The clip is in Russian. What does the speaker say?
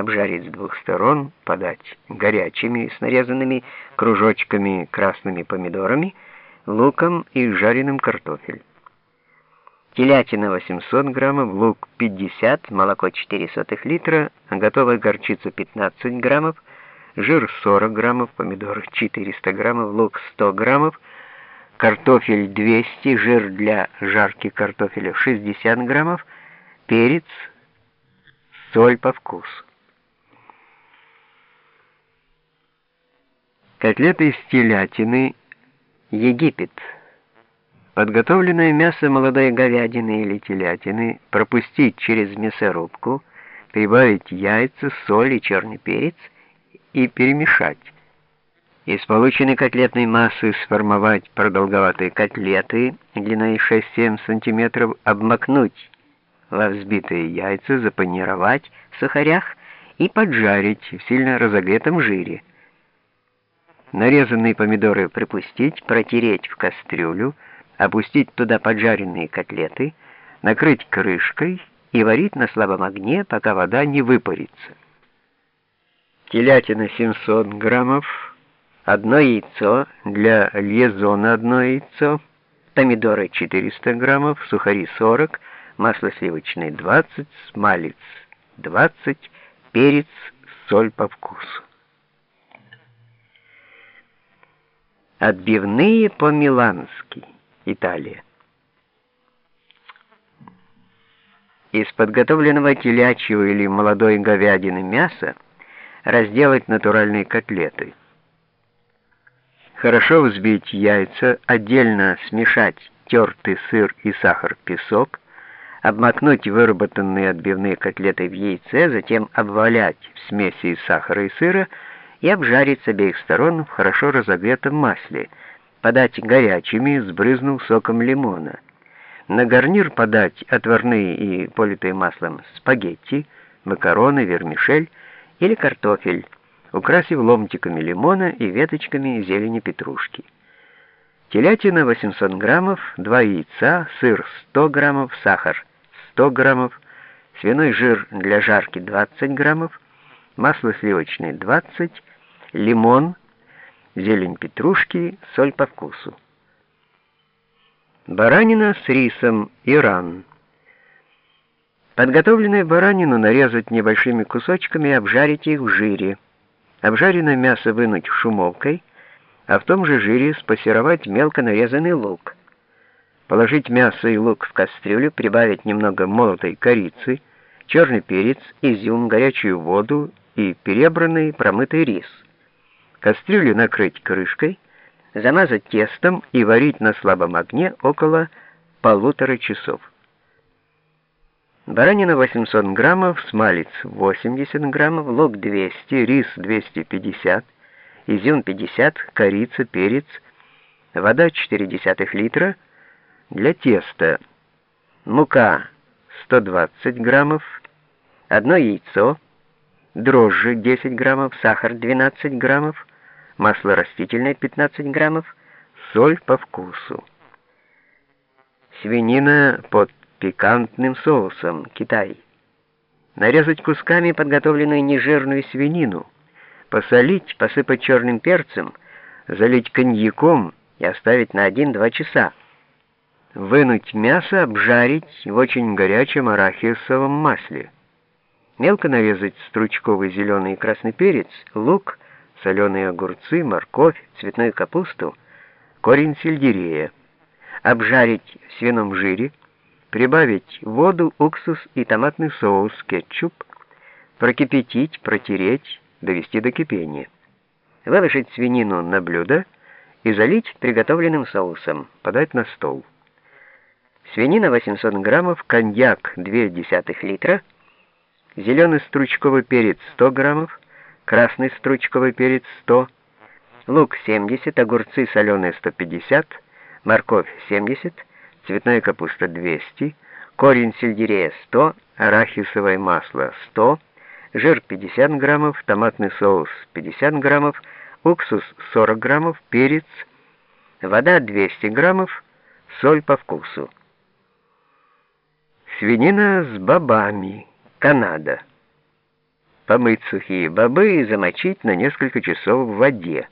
обжарить с двух сторон, подать горячими с нарезанными кружочками красными помидорами, луком и жареным картофель. Телятина 800 граммов, лук 50, молоко 4 сотых литра, готовая горчица 15 граммов, жир 40 граммов, помидоры 400 граммов, лук 100 граммов, картофель 200, жир для жарки картофеля 60 граммов, перец, соль по вкусу. Котлеты из телятины, Египет. Подготовленное мясо молодой говядины или телятины пропустить через мясорубку, прибавить яйца, соль и черный перец и перемешать. Из полученной котлетной массы сформовать продолговатые котлеты длиной 6-7 см, обмакнуть во взбитые яйца, запанировать в сухарях и поджарить в сильно разогретом жире. Нарезанные помидоры припустить, протереть в кастрюлю, опустить туда поджаренные котлеты, накрыть крышкой и варить на слабом огне, пока вода не выпарится. Телятина 700 граммов, одно яйцо, для льезона одно яйцо, помидоры 400 граммов, сухари 40, масло сливочное 20, смалец 20, перец, соль по вкусу. Отбивные по-милански. Италия. Из подготовленного телячьего или молодой говядины мяса разделать натуральные котлеты. Хорошо взбить яйца, отдельно смешать тертый сыр и сахар-песок, обмакнуть выработанные отбивные котлеты в яйце, затем обвалять в смеси из сахара и сыра, и обжарить с обеих сторон в хорошо разогретом масле, подать горячими, сбрызнув соком лимона. На гарнир подать отварные и политые маслом спагетти, макароны, вермишель или картофель, украсив ломтиками лимона и веточками зелени петрушки. Телятина 800 граммов, 2 яйца, сыр 100 граммов, сахар 100 граммов, свиной жир для жарки 20 граммов, масло сливочное 20 лимон, зелень петрушки, соль по вкусу. Баранина с рисом, Иран. Подготовленную баранину нарезать небольшими кусочками и обжарить их в жире. Обжаренное мясо вынуть шумовкой, а в том же жире спассеровать мелко нарезанный лук. Положить мясо и лук в кастрюлю, прибавить немного молотой корицы, черный перец, изюм, горячую воду и перебранный промытый рис. Кастрюлю накрыть крышкой, замазать тестом и варить на слабом огне около полутора часов. Баранина 800 граммов, смалец 80 граммов, лук 200, рис 250, изюм 50, корица, перец, вода 0,4 литра, для теста мука 120 граммов, одно яйцо, дрожжи 10 граммов, сахар 12 граммов, масло растительное 15 граммов, соль по вкусу. Свинина под пикантным соусом, Китай. Нарезать кусками подготовленную нежирную свинину, посолить, посыпать черным перцем, залить коньяком и оставить на 1-2 часа. Вынуть мясо, обжарить в очень горячем арахисовом масле. Мелко нарезать стручковый зеленый и красный перец, лук, соленые огурцы, морковь, цветную капусту, корень сельдерея. Обжарить в свином жире, прибавить воду, уксус и томатный соус, кетчуп, прокипятить, протереть, довести до кипения. Выложить свинину на блюдо и залить приготовленным соусом, подать на стол. Свинина 800 граммов, коньяк 0,2 литра, зеленый стручковый перец 100 граммов, красный стручковый перец 100, лук 70, огурцы соленые 150, морковь 70, цветная капуста 200, корень сельдерея 100, арахисовое масло 100, жир 50 граммов, томатный соус 50 граммов, уксус 40 граммов, перец, вода 200 граммов, соль по вкусу. Свинина с бобами, Канада. Помыть сухие бобы и замочить на несколько часов в воде.